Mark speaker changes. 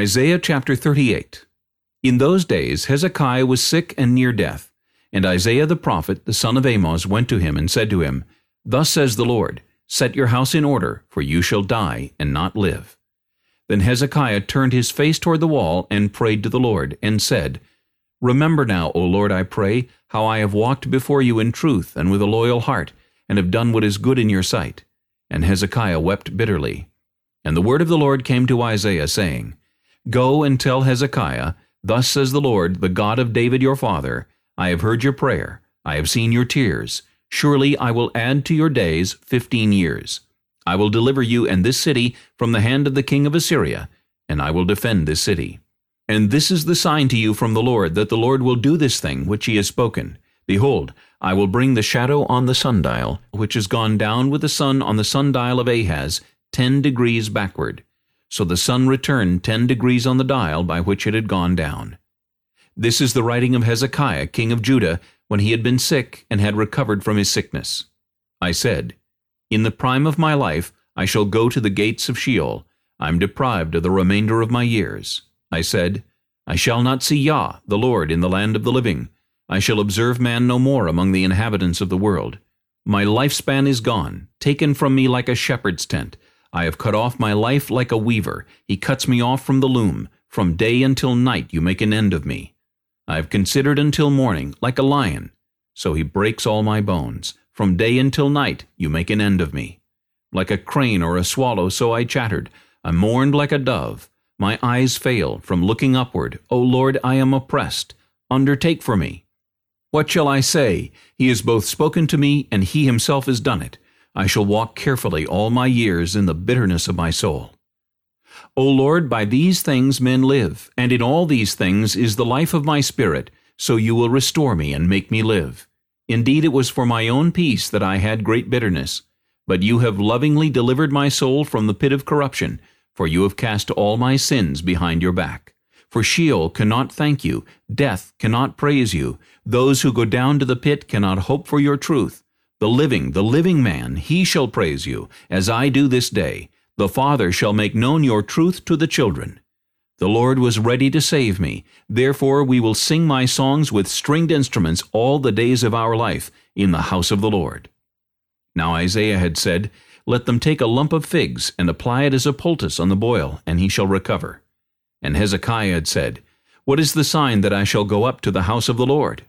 Speaker 1: Isaiah chapter 38 In those days Hezekiah was sick and near death, and Isaiah the prophet, the son of Amos, went to him and said to him, Thus says the Lord, Set your house in order, for you shall die and not live. Then Hezekiah turned his face toward the wall and prayed to the Lord, and said, Remember now, O Lord, I pray, how I have walked before you in truth and with a loyal heart, and have done what is good in your sight. And Hezekiah wept bitterly. And the word of the Lord came to Isaiah, saying, Go and tell Hezekiah, Thus says the Lord, the God of David your father, I have heard your prayer, I have seen your tears. Surely I will add to your days fifteen years. I will deliver you and this city from the hand of the king of Assyria, and I will defend this city. And this is the sign to you from the Lord, that the Lord will do this thing which he has spoken. Behold, I will bring the shadow on the sundial, which has gone down with the sun on the sundial of Ahaz, ten degrees backward. So the sun returned ten degrees on the dial by which it had gone down. This is the writing of Hezekiah, king of Judah, when he had been sick and had recovered from his sickness. I said, In the prime of my life I shall go to the gates of Sheol. I am deprived of the remainder of my years. I said, I shall not see Yah, the Lord, in the land of the living. I shall observe man no more among the inhabitants of the world. My lifespan is gone, taken from me like a shepherd's tent. I have cut off my life like a weaver. He cuts me off from the loom. From day until night you make an end of me. I have considered until morning, like a lion. So he breaks all my bones. From day until night you make an end of me. Like a crane or a swallow, so I chattered. I mourned like a dove. My eyes fail from looking upward. O Lord, I am oppressed. Undertake for me. What shall I say? He has both spoken to me, and he himself has done it. I shall walk carefully all my years in the bitterness of my soul. O Lord, by these things men live, and in all these things is the life of my spirit, so you will restore me and make me live. Indeed, it was for my own peace that I had great bitterness. But you have lovingly delivered my soul from the pit of corruption, for you have cast all my sins behind your back. For Sheol cannot thank you, death cannot praise you, those who go down to the pit cannot hope for your truth. The living, the living man, he shall praise you, as I do this day. The Father shall make known your truth to the children. The Lord was ready to save me. Therefore we will sing my songs with stringed instruments all the days of our life in the house of the Lord. Now Isaiah had said, Let them take a lump of figs, and apply it as a poultice on the boil, and he shall recover. And Hezekiah had said, What is the sign that I shall go up to the house of the Lord?